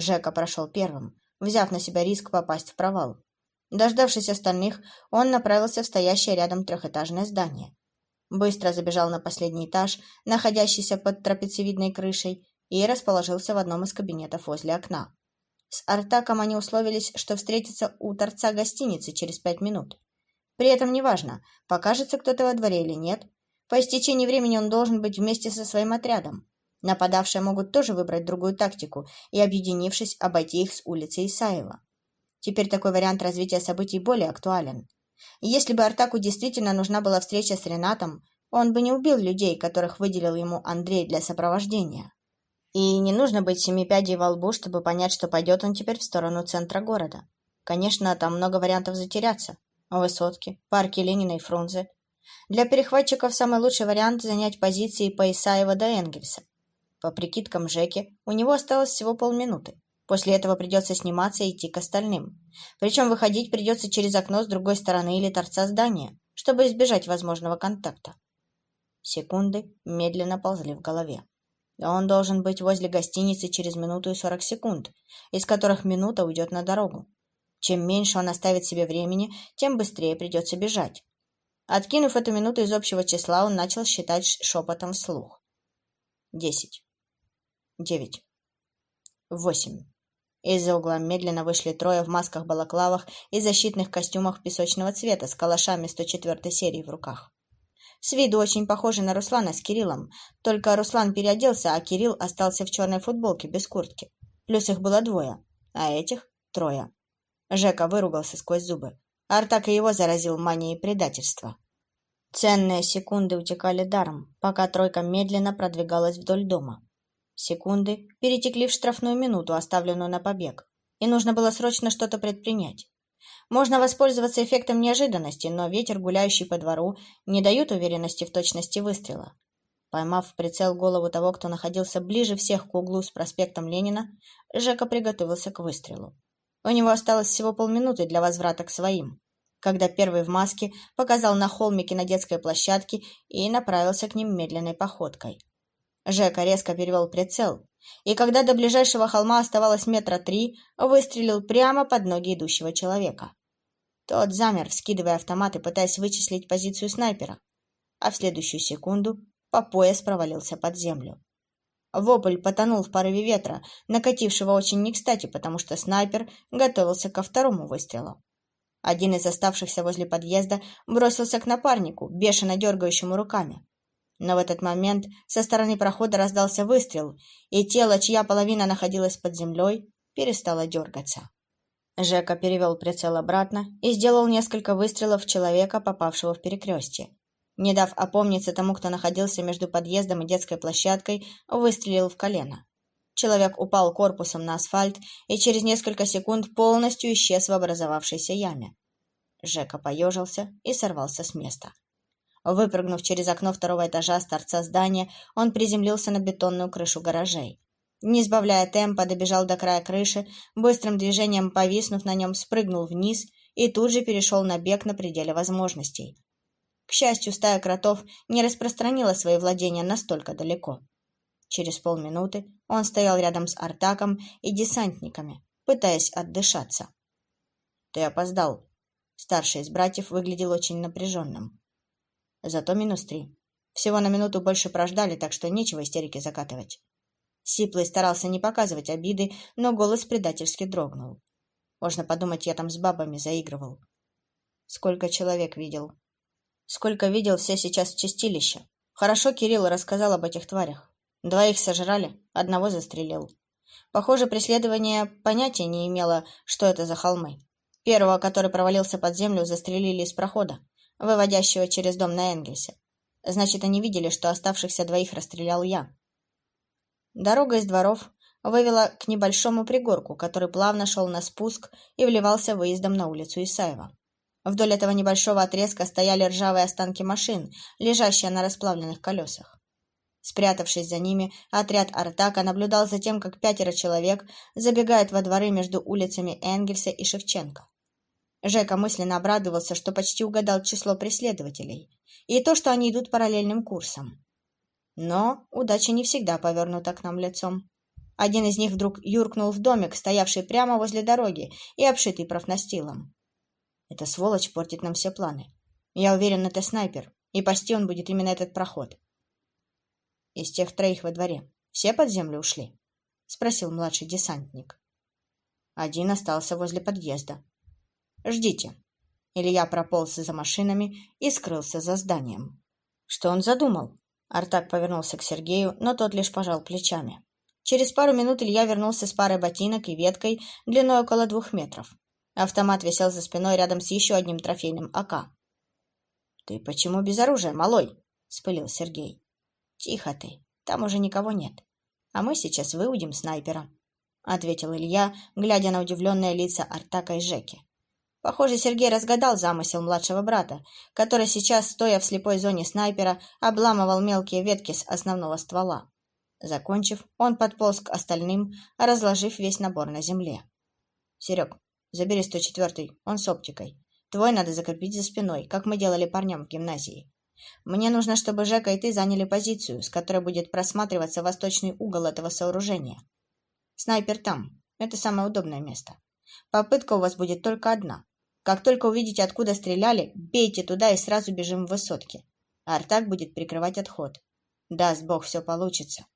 Жека прошел первым, взяв на себя риск попасть в провал. Дождавшись остальных, он направился в стоящее рядом трехэтажное здание. Быстро забежал на последний этаж, находящийся под трапециевидной крышей, и расположился в одном из кабинетов возле окна. С Артаком они условились, что встретятся у торца гостиницы через пять минут. При этом неважно, покажется кто-то во дворе или нет, по истечении времени он должен быть вместе со своим отрядом. Нападавшие могут тоже выбрать другую тактику и, объединившись, обойти их с улицы Исаева. Теперь такой вариант развития событий более актуален. если бы Артаку действительно нужна была встреча с Ренатом, он бы не убил людей, которых выделил ему Андрей для сопровождения. И не нужно быть семи пядей во лбу, чтобы понять, что пойдет он теперь в сторону центра города. Конечно, там много вариантов затеряться. Высотки, парки Ленина и Фрунзе. Для перехватчиков самый лучший вариант занять позиции по Исаева до Энгельса. По прикидкам Жеки, у него осталось всего полминуты. После этого придется сниматься и идти к остальным. Причем выходить придется через окно с другой стороны или торца здания, чтобы избежать возможного контакта. Секунды медленно ползли в голове. Он должен быть возле гостиницы через минуту и сорок секунд, из которых минута уйдет на дорогу. Чем меньше он оставит себе времени, тем быстрее придется бежать. Откинув эту минуту из общего числа, он начал считать шепотом вслух. Десять. Девять. Восемь. Из-за угла медленно вышли трое в масках-балаклавах и защитных костюмах песочного цвета с калашами 104 серии в руках. С виду очень похожи на Руслана с Кириллом, только Руслан переоделся, а Кирилл остался в черной футболке без куртки. Плюс их было двое, а этих — трое. Жека выругался сквозь зубы. Артак и его заразил манией предательства. Ценные секунды утекали даром, пока тройка медленно продвигалась вдоль дома. Секунды перетекли в штрафную минуту, оставленную на побег, и нужно было срочно что-то предпринять. Можно воспользоваться эффектом неожиданности, но ветер, гуляющий по двору, не дает уверенности в точности выстрела. Поймав в прицел голову того, кто находился ближе всех к углу с проспектом Ленина, Жека приготовился к выстрелу. У него осталось всего полминуты для возврата к своим, когда первый в маске показал на холмике на детской площадке и направился к ним медленной походкой. Жека резко перевел прицел, и когда до ближайшего холма оставалось метра три, выстрелил прямо под ноги идущего человека. Тот замер, вскидывая автомат и пытаясь вычислить позицию снайпера, а в следующую секунду по пояс провалился под землю. Вопль потонул в порыве ветра, накатившего очень не кстати, потому что снайпер готовился ко второму выстрелу. Один из оставшихся возле подъезда бросился к напарнику, бешено дергающему руками. Но в этот момент со стороны прохода раздался выстрел, и тело, чья половина находилась под землей, перестало дергаться. Жека перевел прицел обратно и сделал несколько выстрелов в человека, попавшего в перекрестие. Не дав опомниться тому, кто находился между подъездом и детской площадкой, выстрелил в колено. Человек упал корпусом на асфальт и через несколько секунд полностью исчез в образовавшейся яме. Жека поежился и сорвался с места. Выпрыгнув через окно второго этажа с торца здания, он приземлился на бетонную крышу гаражей. Не сбавляя темпа, добежал до края крыши, быстрым движением повиснув на нем, спрыгнул вниз и тут же перешел на бег на пределе возможностей. К счастью, стая кротов не распространила свои владения настолько далеко. Через полминуты он стоял рядом с Артаком и десантниками, пытаясь отдышаться. «Ты опоздал». Старший из братьев выглядел очень напряженным. Зато минус три. Всего на минуту больше прождали, так что нечего истерики закатывать. Сиплый старался не показывать обиды, но голос предательски дрогнул. Можно подумать, я там с бабами заигрывал. Сколько человек видел. Сколько видел все сейчас в чистилище. Хорошо Кирилл рассказал об этих тварях. Двоих сожрали, одного застрелил. Похоже, преследование понятия не имело, что это за холмы. Первого, который провалился под землю, застрелили из прохода выводящего через дом на Энгельсе. Значит, они видели, что оставшихся двоих расстрелял я. Дорога из дворов вывела к небольшому пригорку, который плавно шел на спуск и вливался выездом на улицу Исаева. Вдоль этого небольшого отрезка стояли ржавые останки машин, лежащие на расплавленных колесах. Спрятавшись за ними, отряд Артака наблюдал за тем, как пятеро человек забегают во дворы между улицами Энгельса и Шевченко. Жека мысленно обрадовался, что почти угадал число преследователей, и то, что они идут параллельным курсом. Но удача не всегда повернута к нам лицом. Один из них вдруг юркнул в домик, стоявший прямо возле дороги и обшитый профнастилом. Эта сволочь портит нам все планы. Я уверен, это снайпер, и пасти он будет именно этот проход. Из тех троих во дворе все под землю ушли? — спросил младший десантник. Один остался возле подъезда. «Ждите». Илья прополз за машинами и скрылся за зданием. Что он задумал? Артак повернулся к Сергею, но тот лишь пожал плечами. Через пару минут Илья вернулся с парой ботинок и веткой длиной около двух метров. Автомат висел за спиной рядом с еще одним трофейным АК. «Ты почему без оружия, малой?» — спылил Сергей. «Тихо ты, там уже никого нет. А мы сейчас выудим снайпера», — ответил Илья, глядя на удивленные лица Артака и Жеки. Похоже, Сергей разгадал замысел младшего брата, который сейчас, стоя в слепой зоне снайпера, обламывал мелкие ветки с основного ствола. Закончив, он подполз к остальным, разложив весь набор на земле. — Серег, забери 104-й, он с оптикой. Твой надо закрепить за спиной, как мы делали парням в гимназии. Мне нужно, чтобы Жека и ты заняли позицию, с которой будет просматриваться восточный угол этого сооружения. Снайпер там. Это самое удобное место. Попытка у вас будет только одна. Как только увидите, откуда стреляли, бейте туда и сразу бежим в высотки. Артак будет прикрывать отход. Даст Бог, все получится.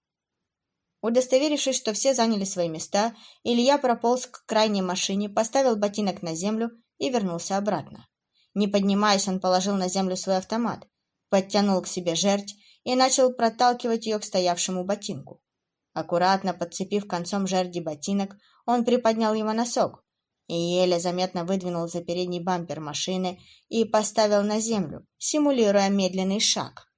Удостоверившись, что все заняли свои места, Илья прополз к крайней машине, поставил ботинок на землю и вернулся обратно. Не поднимаясь, он положил на землю свой автомат, подтянул к себе жерть и начал проталкивать ее к стоявшему ботинку. Аккуратно подцепив концом жерди ботинок, он приподнял его носок и еле заметно выдвинул за передний бампер машины и поставил на землю, симулируя медленный шаг.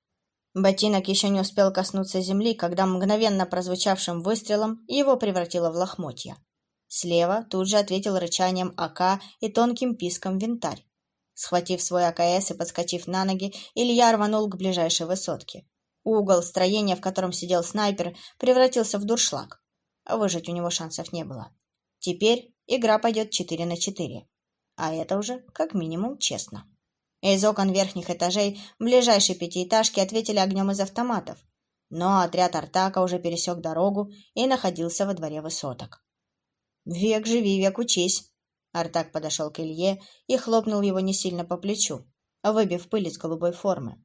Ботинок еще не успел коснуться земли, когда мгновенно прозвучавшим выстрелом его превратило в лохмотья. Слева тут же ответил рычанием АК и тонким писком винтарь. Схватив свой АКС и подскочив на ноги, Илья рванул к ближайшей высотке. Угол строения, в котором сидел снайпер, превратился в дуршлаг. Выжить у него шансов не было. Теперь игра пойдет 4 на 4. А это уже как минимум честно. Из окон верхних этажей ближайшей пятиэтажки ответили огнем из автоматов. Но отряд Артака уже пересек дорогу и находился во дворе высоток. «Век живи, век учись!» Артак подошел к Илье и хлопнул его не сильно по плечу, выбив пыль из голубой формы.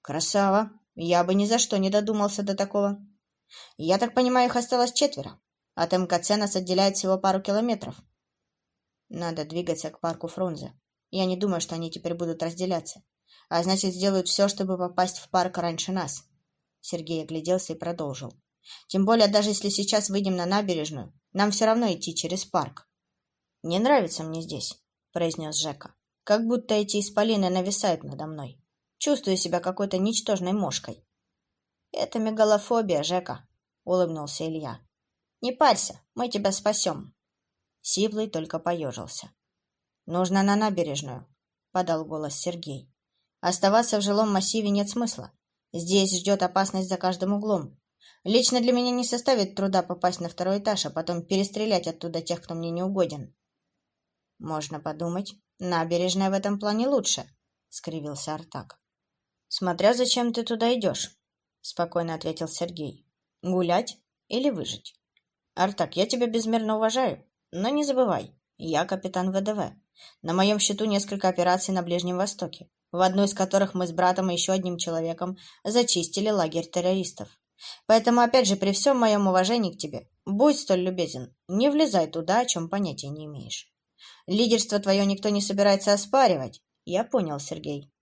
«Красава! Я бы ни за что не додумался до такого. Я так понимаю, их осталось четверо. От МКЦ нас отделяет всего пару километров. Надо двигаться к парку Фрунзе. Я не думаю, что они теперь будут разделяться. А значит, сделают все, чтобы попасть в парк раньше нас. Сергей огляделся и продолжил. Тем более, даже если сейчас выйдем на набережную, нам все равно идти через парк. Не нравится мне здесь, произнес Жека. Как будто эти исполины нависают надо мной. Чувствую себя какой-то ничтожной мошкой. Это мегалофобия, Жека, улыбнулся Илья. Не парься, мы тебя спасем. Сиплый только поежился. Нужно на набережную, подал голос Сергей. Оставаться в жилом массиве нет смысла. Здесь ждет опасность за каждым углом. Лично для меня не составит труда попасть на второй этаж, а потом перестрелять оттуда тех, кто мне не угоден. Можно подумать, набережная в этом плане лучше, — скривился Артак. Смотря зачем ты туда идешь, — спокойно ответил Сергей. Гулять или выжить? Артак, я тебя безмерно уважаю, но не забывай, я капитан ВДВ. На моем счету несколько операций на Ближнем Востоке, в одной из которых мы с братом и еще одним человеком зачистили лагерь террористов. Поэтому, опять же, при всем моем уважении к тебе, будь столь любезен, не влезай туда, о чем понятия не имеешь. Лидерство твое никто не собирается оспаривать. Я понял, Сергей.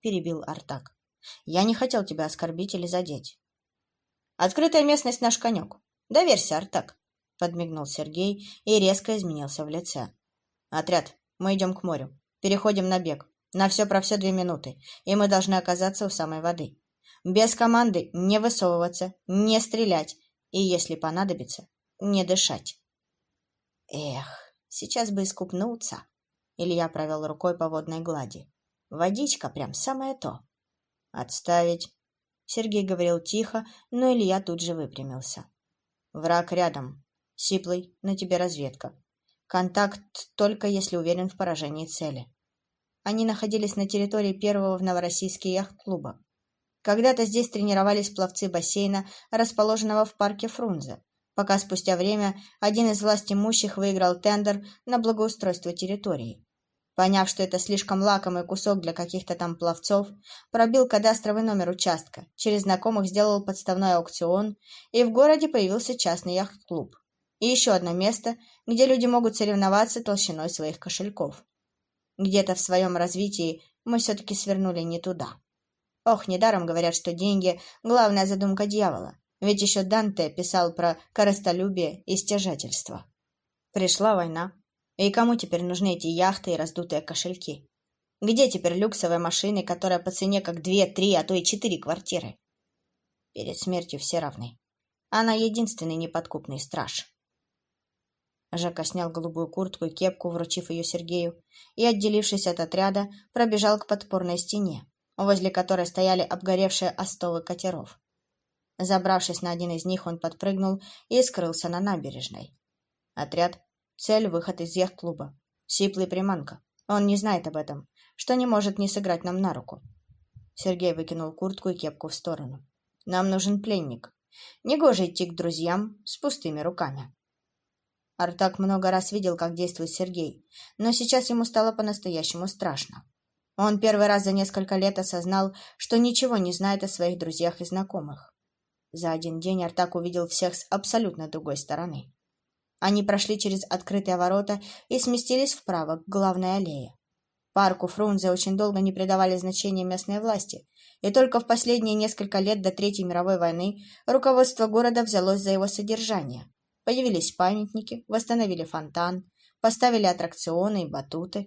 Перебил Артак. Я не хотел тебя оскорбить или задеть. Открытая местность наш конек. Доверься, Артак, — подмигнул Сергей и резко изменился в лице. Отряд, мы идем к морю. Переходим на бег. На все про все две минуты, и мы должны оказаться у самой воды. Без команды не высовываться, не стрелять и, если понадобится, не дышать. Эх, сейчас бы искупнуться. Илья провел рукой по водной глади. Водичка прям самое то. Отставить. Сергей говорил тихо, но Илья тут же выпрямился. Враг рядом. Сиплый, на тебе разведка. Контакт только если уверен в поражении цели. Они находились на территории первого в Новороссийске яхт-клуба. Когда-то здесь тренировались пловцы бассейна, расположенного в парке Фрунзе. пока спустя время один из властимущих выиграл тендер на благоустройство территории. Поняв, что это слишком лакомый кусок для каких-то там пловцов, пробил кадастровый номер участка, через знакомых сделал подставной аукцион, и в городе появился частный яхт-клуб. И еще одно место, где люди могут соревноваться толщиной своих кошельков. Где-то в своем развитии мы все-таки свернули не туда. Ох, недаром говорят, что деньги — главная задумка дьявола. Ведь еще Данте писал про корыстолюбие и стяжательство. Пришла война, и кому теперь нужны эти яхты и раздутые кошельки? Где теперь люксовые машины, которые по цене как две, три, а то и четыре квартиры? Перед смертью все равны. Она единственный неподкупный страж. Жека снял голубую куртку и кепку, вручив ее Сергею, и, отделившись от отряда, пробежал к подпорной стене, возле которой стояли обгоревшие остовы катеров. Забравшись на один из них, он подпрыгнул и скрылся на набережной. Отряд Цель — выход из яхт-клуба. Сиплый приманка. Он не знает об этом, что не может не сыграть нам на руку. Сергей выкинул куртку и кепку в сторону. Нам нужен пленник. Негоже идти к друзьям с пустыми руками. Артак много раз видел, как действует Сергей, но сейчас ему стало по-настоящему страшно. Он первый раз за несколько лет осознал, что ничего не знает о своих друзьях и знакомых. За один день Артак увидел всех с абсолютно другой стороны. Они прошли через открытые ворота и сместились вправо, к главной аллее. Парку Фрунзе очень долго не придавали значения местной власти, и только в последние несколько лет до Третьей мировой войны руководство города взялось за его содержание. Появились памятники, восстановили фонтан, поставили аттракционы и батуты.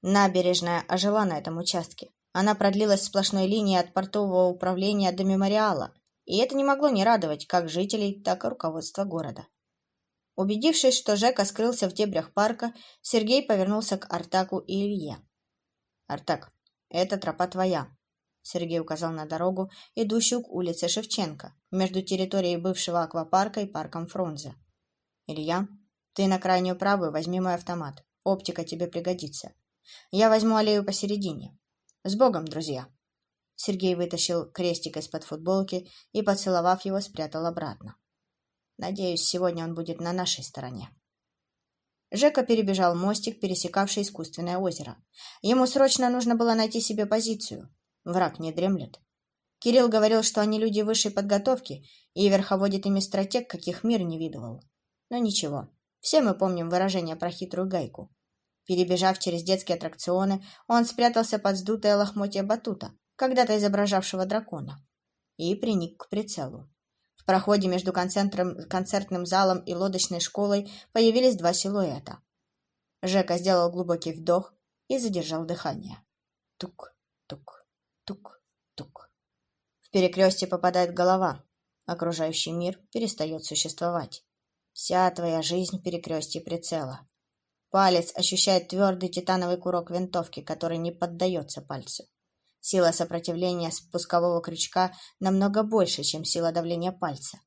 Набережная ожила на этом участке. Она продлилась сплошной линией от портового управления до мемориала, и это не могло не радовать как жителей, так и руководство города. Убедившись, что Жека скрылся в дебрях парка, Сергей повернулся к Артаку и Илье. «Артак, эта тропа твоя», — Сергей указал на дорогу, идущую к улице Шевченко, между территорией бывшего аквапарка и парком Фрунзе. «Илья, ты на крайнюю правую возьми мой автомат. Оптика тебе пригодится. Я возьму аллею посередине. С Богом, друзья!» Сергей вытащил крестик из-под футболки и, поцеловав его, спрятал обратно. Надеюсь, сегодня он будет на нашей стороне. Жека перебежал мостик, пересекавший искусственное озеро. Ему срочно нужно было найти себе позицию. Враг не дремлет. Кирилл говорил, что они люди высшей подготовки, и верховодит ими стратег, каких мир не видывал. Но ничего, все мы помним выражение про хитрую гайку. Перебежав через детские аттракционы, он спрятался под сдутое лохмотье батута, когда-то изображавшего дракона, и приник к прицелу. В проходе между концертным залом и лодочной школой появились два силуэта. Жека сделал глубокий вдох и задержал дыхание. Тук, тук, тук, тук. В перекрестие попадает голова. Окружающий мир перестает существовать. Вся твоя жизнь в перекрестии прицела. Палец ощущает твердый титановый курок винтовки, который не поддается пальцу. Сила сопротивления спускового крючка намного больше, чем сила давления пальца.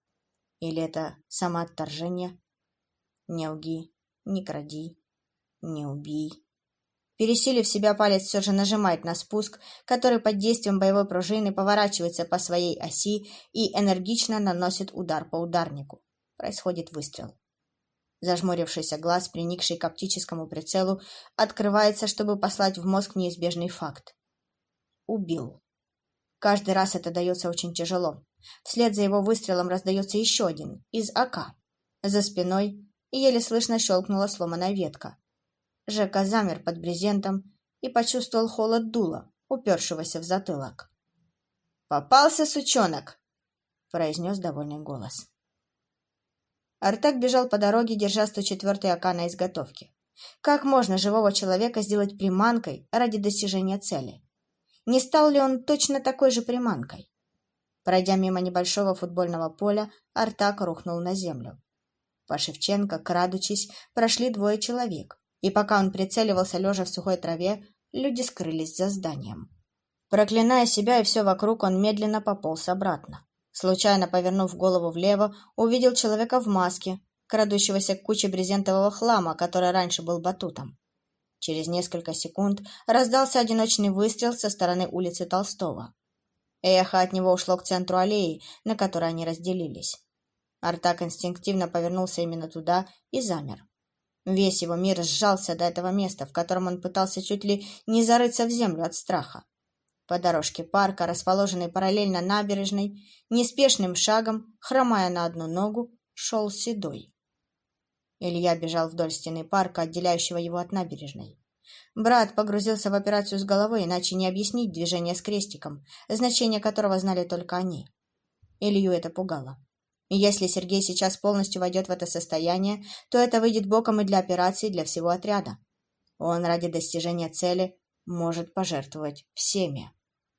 Или это самоотторжение? Не лги, не кради, не убей. Пересилив себя, палец все же нажимает на спуск, который под действием боевой пружины поворачивается по своей оси и энергично наносит удар по ударнику. Происходит выстрел. Зажмурившийся глаз, приникший к оптическому прицелу, открывается, чтобы послать в мозг неизбежный факт убил. Каждый раз это дается очень тяжело. Вслед за его выстрелом раздается еще один, из АК. За спиной еле слышно щелкнула сломанная ветка. Жека замер под брезентом и почувствовал холод дула, упершегося в затылок. «Попался, сучонок!» — произнес довольный голос. Артек бежал по дороге, держа 104-й АК на изготовке. Как можно живого человека сделать приманкой ради достижения цели? Не стал ли он точно такой же приманкой? Пройдя мимо небольшого футбольного поля, Артак рухнул на землю. По Шевченко, крадучись, прошли двое человек, и пока он прицеливался, лежа в сухой траве, люди скрылись за зданием. Проклиная себя и все вокруг, он медленно пополз обратно. Случайно повернув голову влево, увидел человека в маске, крадущегося к куче брезентового хлама, который раньше был батутом. Через несколько секунд раздался одиночный выстрел со стороны улицы Толстого. Эхо от него ушло к центру аллеи, на которой они разделились. Артак инстинктивно повернулся именно туда и замер. Весь его мир сжался до этого места, в котором он пытался чуть ли не зарыться в землю от страха. По дорожке парка, расположенной параллельно набережной, неспешным шагом, хромая на одну ногу, шел Седой. Илья бежал вдоль стены парка, отделяющего его от набережной. Брат погрузился в операцию с головой, иначе не объяснить движение с крестиком, значение которого знали только они. Илью это пугало. Если Сергей сейчас полностью войдет в это состояние, то это выйдет боком и для операции, и для всего отряда. Он ради достижения цели может пожертвовать всеми.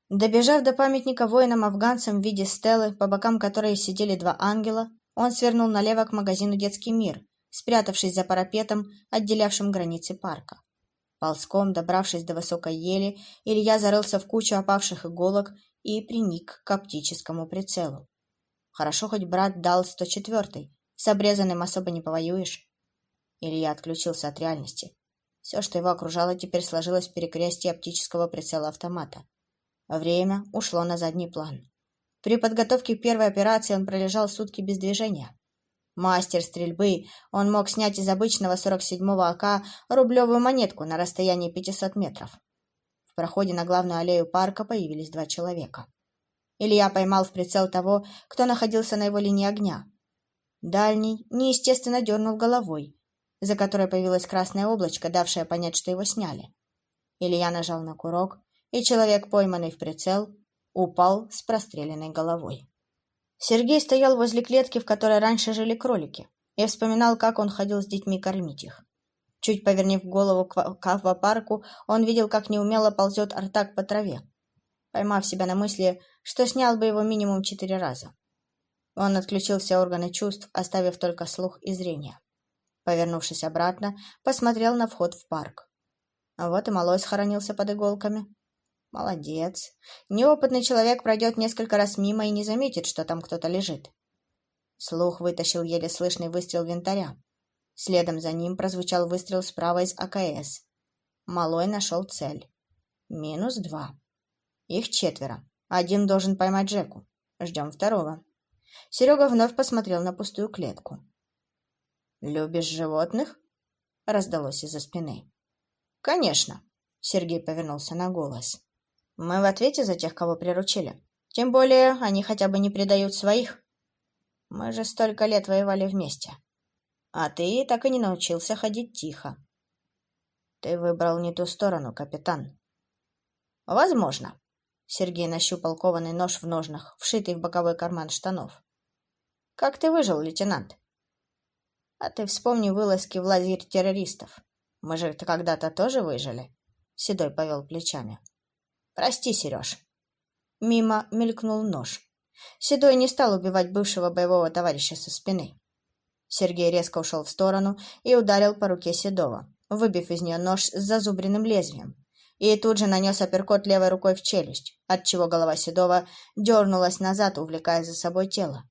Добежав до памятника воинам-афганцам в виде стелы, по бокам которой сидели два ангела, он свернул налево к магазину «Детский мир», спрятавшись за парапетом, отделявшим границы парка. Ползком, добравшись до высокой ели, Илья зарылся в кучу опавших иголок и приник к оптическому прицелу. Хорошо хоть брат дал 104-й, с обрезанным особо не повоюешь. Илья отключился от реальности. Все, что его окружало, теперь сложилось в перекрестии оптического прицела автомата. Время ушло на задний план. При подготовке к первой операции он пролежал сутки без движения. Мастер стрельбы, он мог снять из обычного 47-го АК рублевую монетку на расстоянии 500 метров. В проходе на главную аллею парка появились два человека. Илья поймал в прицел того, кто находился на его линии огня. Дальний неестественно дернул головой, за которой появилось красное облачко, давшее понять, что его сняли. Илья нажал на курок, и человек, пойманный в прицел, упал с простреленной головой. Сергей стоял возле клетки, в которой раньше жили кролики, и вспоминал, как он ходил с детьми кормить их. Чуть повернув голову к аквапарку, он видел, как неумело ползет артак по траве, поймав себя на мысли, что снял бы его минимум четыре раза. Он отключил все органы чувств, оставив только слух и зрение. Повернувшись обратно, посмотрел на вход в парк. А вот и малой схоронился под иголками. Молодец. Неопытный человек пройдет несколько раз мимо и не заметит, что там кто-то лежит. Слух вытащил еле слышный выстрел винтаря. Следом за ним прозвучал выстрел справа из АКС. Малой нашел цель. Минус два. Их четверо. Один должен поймать Джеку. Ждем второго. Серега вновь посмотрел на пустую клетку. «Любишь животных?» — раздалось из-за спины. «Конечно!» — Сергей повернулся на голос. Мы в ответе за тех, кого приручили. Тем более, они хотя бы не предают своих. Мы же столько лет воевали вместе. А ты так и не научился ходить тихо. Ты выбрал не ту сторону, капитан. Возможно. Сергей нащупал кованый нож в ножнах, вшитый в боковой карман штанов. Как ты выжил, лейтенант? А ты вспомни вылазки в лагерь террористов. Мы же когда-то тоже выжили. Седой повел плечами. Прости, Сереж. Мимо мелькнул нож. Седой не стал убивать бывшего боевого товарища со спины. Сергей резко ушел в сторону и ударил по руке Седова, выбив из нее нож с зазубренным лезвием. И тут же нанес апперкот левой рукой в челюсть, отчего голова Седова дернулась назад, увлекая за собой тело.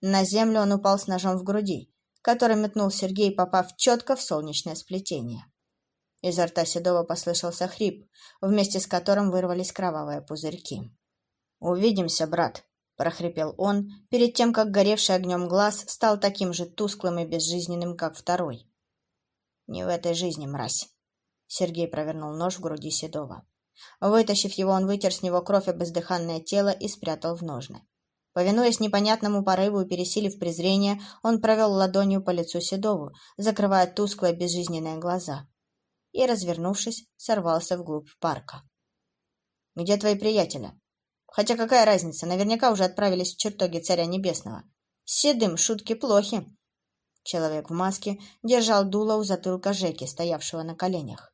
На землю он упал с ножом в груди, который метнул Сергей, попав четко в солнечное сплетение. Изо рта Седова послышался хрип, вместе с которым вырвались кровавые пузырьки. «Увидимся, брат!» — прохрипел он, перед тем, как горевший огнем глаз стал таким же тусклым и безжизненным, как второй. «Не в этой жизни, мразь!» Сергей провернул нож в груди Седова. Вытащив его, он вытер с него кровь об бездыханное тело и спрятал в ножны. Повинуясь непонятному порыву и пересилив презрение, он провел ладонью по лицу Седову, закрывая тусклые безжизненные глаза и, развернувшись, сорвался вглубь парка. «Где твои приятели?» «Хотя какая разница, наверняка уже отправились в чертоги Царя Небесного. С седым шутки плохи». Человек в маске держал дуло у затылка Жеки, стоявшего на коленях.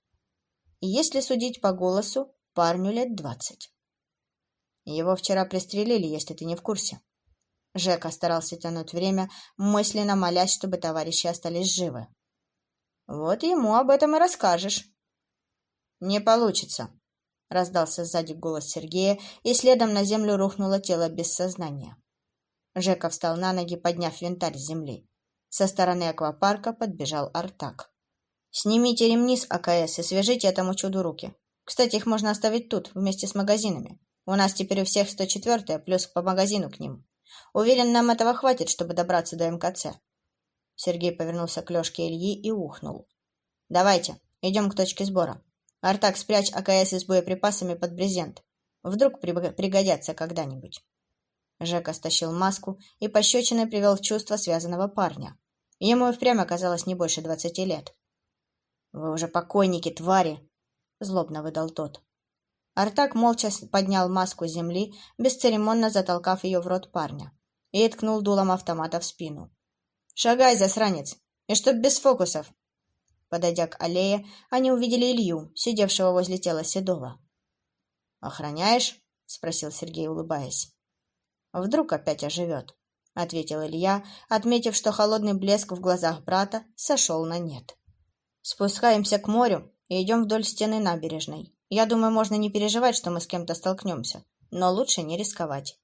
И если судить по голосу, парню лет двадцать. Его вчера пристрелили, если ты не в курсе. Жека старался тянуть время, мысленно молясь, чтобы товарищи остались живы. Вот ему об этом и расскажешь. Не получится, раздался сзади голос Сергея, и следом на землю рухнуло тело без сознания. Жека встал на ноги, подняв винтарь с земли. Со стороны аквапарка подбежал Артак. «Снимите ремни с АКС и свяжите этому чуду руки. Кстати, их можно оставить тут, вместе с магазинами. У нас теперь у всех 104-я, плюс по магазину к ним. Уверен, нам этого хватит, чтобы добраться до МКЦ. Сергей повернулся к Лешке Ильи и ухнул. «Давайте, идем к точке сбора. Артак, спрячь АКС с боеприпасами под брезент. Вдруг пригодятся когда-нибудь». Жека стащил маску и пощечиной привел в чувство связанного парня. Ему и впрямь оказалось не больше двадцати лет. «Вы уже покойники, твари!» — злобно выдал тот. Артак молча поднял маску с земли, бесцеремонно затолкав ее в рот парня, и ткнул дулом автомата в спину. «Шагай, засранец! И чтоб без фокусов!» Подойдя к аллее, они увидели Илью, сидевшего возле тела Седова. «Охраняешь?» — спросил Сергей, улыбаясь. «Вдруг опять оживет», — ответил Илья, отметив, что холодный блеск в глазах брата сошел на нет. «Спускаемся к морю и идем вдоль стены набережной. Я думаю, можно не переживать, что мы с кем-то столкнемся, но лучше не рисковать».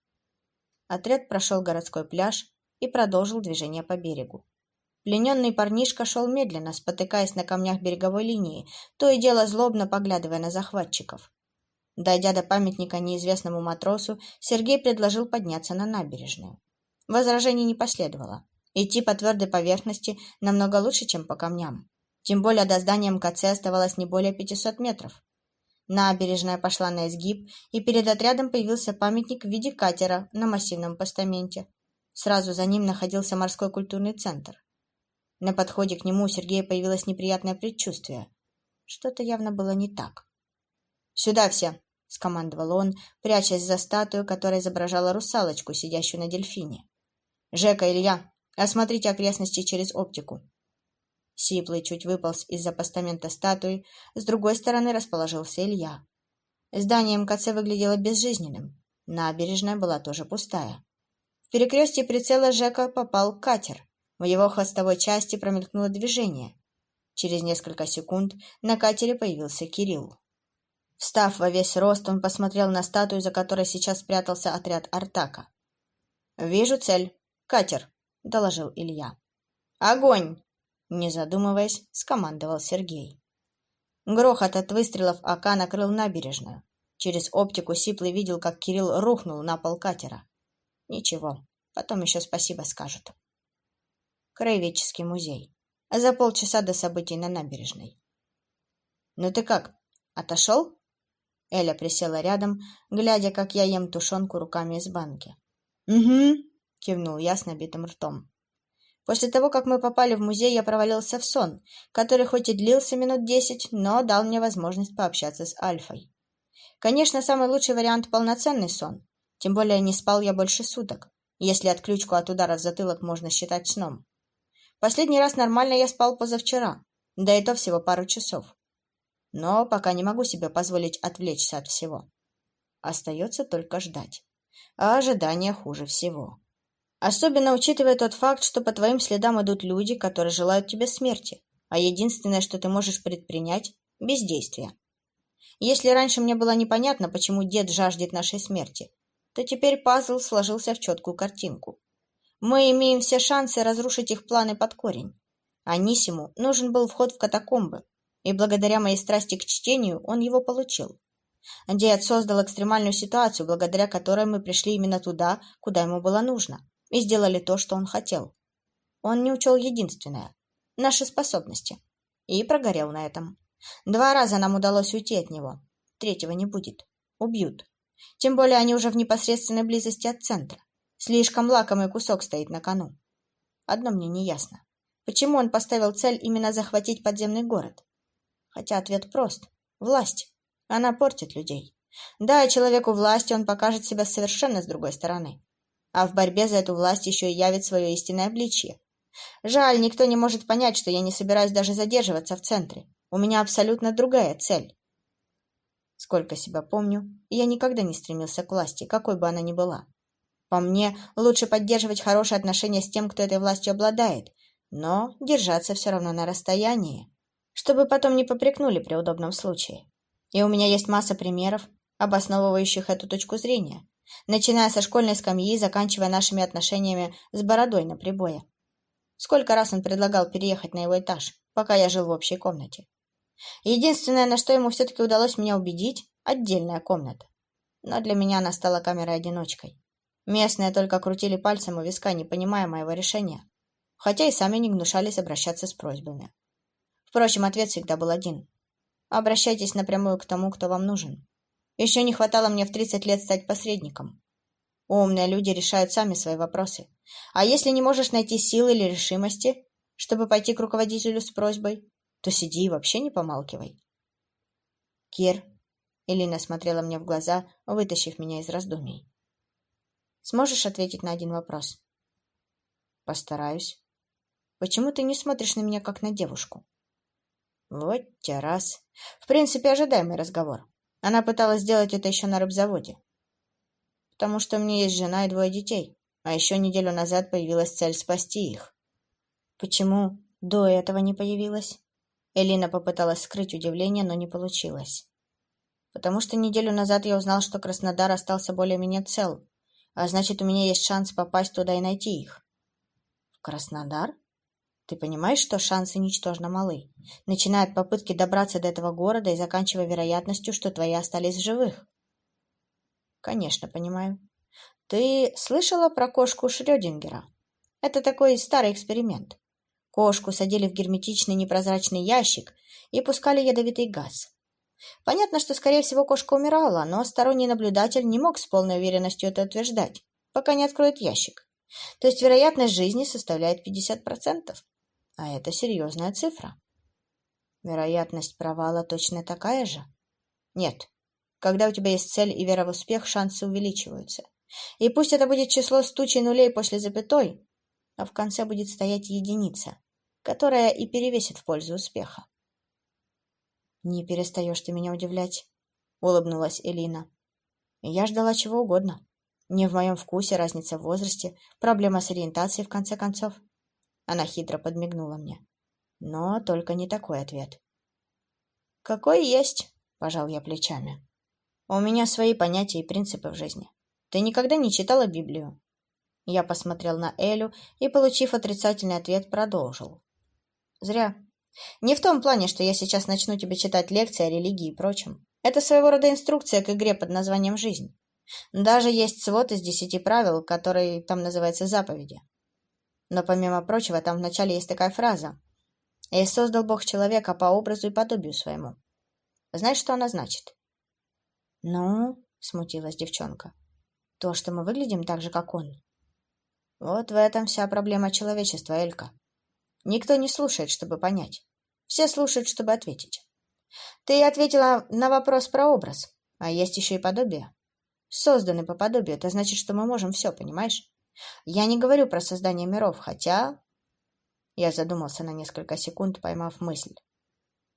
Отряд прошел городской пляж, и продолжил движение по берегу. Плененный парнишка шел медленно, спотыкаясь на камнях береговой линии, то и дело злобно поглядывая на захватчиков. Дойдя до памятника неизвестному матросу, Сергей предложил подняться на набережную. Возражений не последовало. Идти по твердой поверхности намного лучше, чем по камням. Тем более до здания МКЦ оставалось не более 500 метров. Набережная пошла на изгиб, и перед отрядом появился памятник в виде катера на массивном постаменте. Сразу за ним находился морской культурный центр. На подходе к нему у Сергея появилось неприятное предчувствие. Что-то явно было не так. «Сюда все!» — скомандовал он, прячась за статую, которая изображала русалочку, сидящую на дельфине. «Жека, Илья, осмотрите окрестности через оптику». Сиплый чуть выполз из-за постамента статуи, с другой стороны расположился Илья. Здание МКЦ выглядело безжизненным, набережная была тоже пустая. В перекрестие прицела Жека попал катер. В его хвостовой части промелькнуло движение. Через несколько секунд на катере появился Кирилл. Встав во весь рост, он посмотрел на статую, за которой сейчас спрятался отряд Артака. «Вижу цель. Катер», — доложил Илья. «Огонь!» — не задумываясь, скомандовал Сергей. Грохот от выстрелов АК накрыл набережную. Через оптику Сиплый видел, как Кирилл рухнул на пол катера. Ничего, потом еще спасибо скажут. Краеведческий музей. А за полчаса до событий на набережной. «Ну ты как, отошел?» Эля присела рядом, глядя, как я ем тушенку руками из банки. «Угу», — кивнул я с набитым ртом. После того, как мы попали в музей, я провалился в сон, который хоть и длился минут десять, но дал мне возможность пообщаться с Альфой. Конечно, самый лучший вариант — полноценный сон, тем более не спал я больше суток, если отключку от удара в затылок можно считать сном. Последний раз нормально я спал позавчера, да и то всего пару часов. Но пока не могу себе позволить отвлечься от всего. Остается только ждать. А ожидание хуже всего. Особенно учитывая тот факт, что по твоим следам идут люди, которые желают тебе смерти, а единственное, что ты можешь предпринять – бездействие. Если раньше мне было непонятно, почему дед жаждет нашей смерти, то теперь пазл сложился в четкую картинку. Мы имеем все шансы разрушить их планы под корень. Анисиму нужен был вход в катакомбы, и благодаря моей страсти к чтению он его получил. Дед создал экстремальную ситуацию, благодаря которой мы пришли именно туда, куда ему было нужно, и сделали то, что он хотел. Он не учел единственное — наши способности, и прогорел на этом. Два раза нам удалось уйти от него. Третьего не будет. Убьют. Тем более они уже в непосредственной близости от центра. Слишком лакомый кусок стоит на кону. Одно мне не ясно. Почему он поставил цель именно захватить подземный город? Хотя ответ прост. Власть. Она портит людей. Да, человеку власти он покажет себя совершенно с другой стороны. А в борьбе за эту власть еще и явит свое истинное обличье. Жаль, никто не может понять, что я не собираюсь даже задерживаться в центре. У меня абсолютно другая цель. Сколько себя помню, я никогда не стремился к власти, какой бы она ни была. По мне, лучше поддерживать хорошие отношения с тем, кто этой властью обладает, но держаться все равно на расстоянии, чтобы потом не попрекнули при удобном случае. И у меня есть масса примеров, обосновывающих эту точку зрения, начиная со школьной скамьи и заканчивая нашими отношениями с бородой на прибое. Сколько раз он предлагал переехать на его этаж, пока я жил в общей комнате. Единственное, на что ему все-таки удалось меня убедить – отдельная комната. Но для меня она стала камерой-одиночкой. Местные только крутили пальцем у виска, не понимая моего решения, хотя и сами не гнушались обращаться с просьбами. Впрочем, ответ всегда был один. Обращайтесь напрямую к тому, кто вам нужен. Еще не хватало мне в 30 лет стать посредником. Умные люди решают сами свои вопросы. А если не можешь найти силы или решимости, чтобы пойти к руководителю с просьбой, то сиди и вообще не помалкивай. Кир, Элина смотрела мне в глаза, вытащив меня из раздумий. Сможешь ответить на один вопрос? Постараюсь. Почему ты не смотришь на меня, как на девушку? Вот те раз. В принципе, ожидаемый разговор. Она пыталась сделать это еще на рыбзаводе. Потому что у меня есть жена и двое детей. А еще неделю назад появилась цель спасти их. Почему до этого не появилась? Элина попыталась скрыть удивление, но не получилось. Потому что неделю назад я узнал, что Краснодар остался более-менее цел, а значит, у меня есть шанс попасть туда и найти их. В Краснодар? Ты понимаешь, что шансы ничтожно малы, начиная от попытки добраться до этого города и заканчивая вероятностью, что твои остались живых? Конечно, понимаю. Ты слышала про кошку Шрёдингера? Это такой старый эксперимент. Кошку садили в герметичный непрозрачный ящик и пускали ядовитый газ. Понятно, что, скорее всего, кошка умирала, но сторонний наблюдатель не мог с полной уверенностью это утверждать, пока не откроет ящик. То есть вероятность жизни составляет 50%. А это серьезная цифра. Вероятность провала точно такая же? Нет. Когда у тебя есть цель и вера в успех, шансы увеличиваются. И пусть это будет число с тучей нулей после запятой, а в конце будет стоять единица, которая и перевесит в пользу успеха. «Не перестаешь ты меня удивлять», — улыбнулась Элина. «Я ждала чего угодно. Не в моем вкусе, разница в возрасте, проблема с ориентацией, в конце концов». Она хитро подмигнула мне. Но только не такой ответ. «Какой есть», — пожал я плечами. «У меня свои понятия и принципы в жизни. Ты никогда не читала Библию?» Я посмотрел на Элю и, получив отрицательный ответ, продолжил. «Зря. Не в том плане, что я сейчас начну тебе читать лекции о религии и прочем. Это своего рода инструкция к игре под названием «Жизнь». Даже есть свод из десяти правил, который там называется «Заповеди». Но помимо прочего, там вначале есть такая фраза «И создал Бог человека по образу и подобию своему». Знаешь, что она значит? «Ну?» — смутилась девчонка. «То, что мы выглядим так же, как он». Вот в этом вся проблема человечества, Элька. Никто не слушает, чтобы понять. Все слушают, чтобы ответить. Ты ответила на вопрос про образ, а есть еще и подобие. Созданы по подобию, это значит, что мы можем все, понимаешь? Я не говорю про создание миров, хотя... Я задумался на несколько секунд, поймав мысль.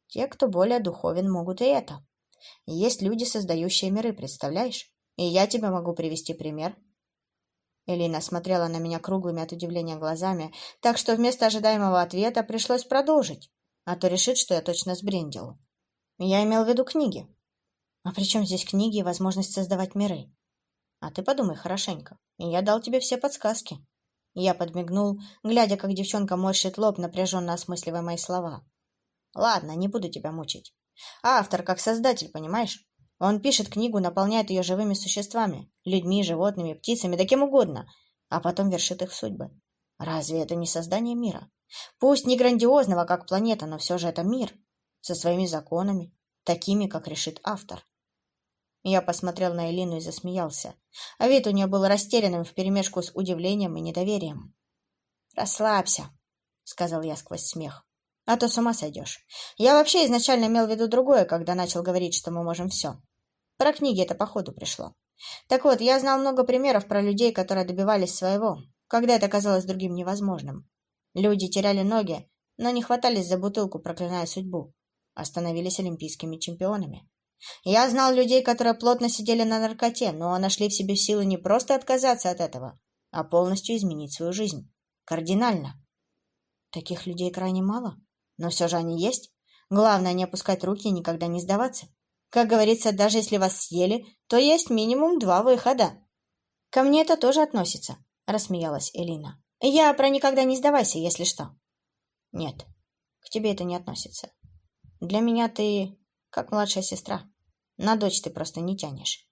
Те, кто более духовен, могут и это. Есть люди, создающие миры, представляешь? И я тебе могу привести пример. Элина смотрела на меня круглыми от удивления глазами, так что вместо ожидаемого ответа пришлось продолжить, а то решит, что я точно сбрендил. Я имел в виду книги. А при чем здесь книги и возможность создавать миры? А ты подумай хорошенько, и я дал тебе все подсказки. Я подмигнул, глядя, как девчонка морщит лоб, напряженно осмысливая мои слова. Ладно, не буду тебя мучить. Автор как создатель, понимаешь? Он пишет книгу, наполняет ее живыми существами, людьми, животными, птицами, да кем угодно, а потом вершит их судьбы. Разве это не создание мира? Пусть не грандиозного, как планета, но все же это мир, со своими законами, такими, как решит автор. Я посмотрел на Элину и засмеялся, а вид у нее был растерянным вперемешку с удивлением и недоверием. «Расслабься», — сказал я сквозь смех, — «а то с ума сойдешь. Я вообще изначально имел в виду другое, когда начал говорить, что мы можем все. Про книги это походу пришло. Так вот, я знал много примеров про людей, которые добивались своего, когда это казалось другим невозможным. Люди теряли ноги, но не хватались за бутылку, проклиная судьбу. Остановились олимпийскими чемпионами. Я знал людей, которые плотно сидели на наркоте, но нашли в себе силы не просто отказаться от этого, а полностью изменить свою жизнь. Кардинально. Таких людей крайне мало, но все же они есть. Главное не опускать руки и никогда не сдаваться. Как говорится, даже если вас съели, то есть минимум два выхода. Ко мне это тоже относится, рассмеялась Элина. Я про никогда не сдавайся, если что. Нет, к тебе это не относится. Для меня ты как младшая сестра. На дочь ты просто не тянешь.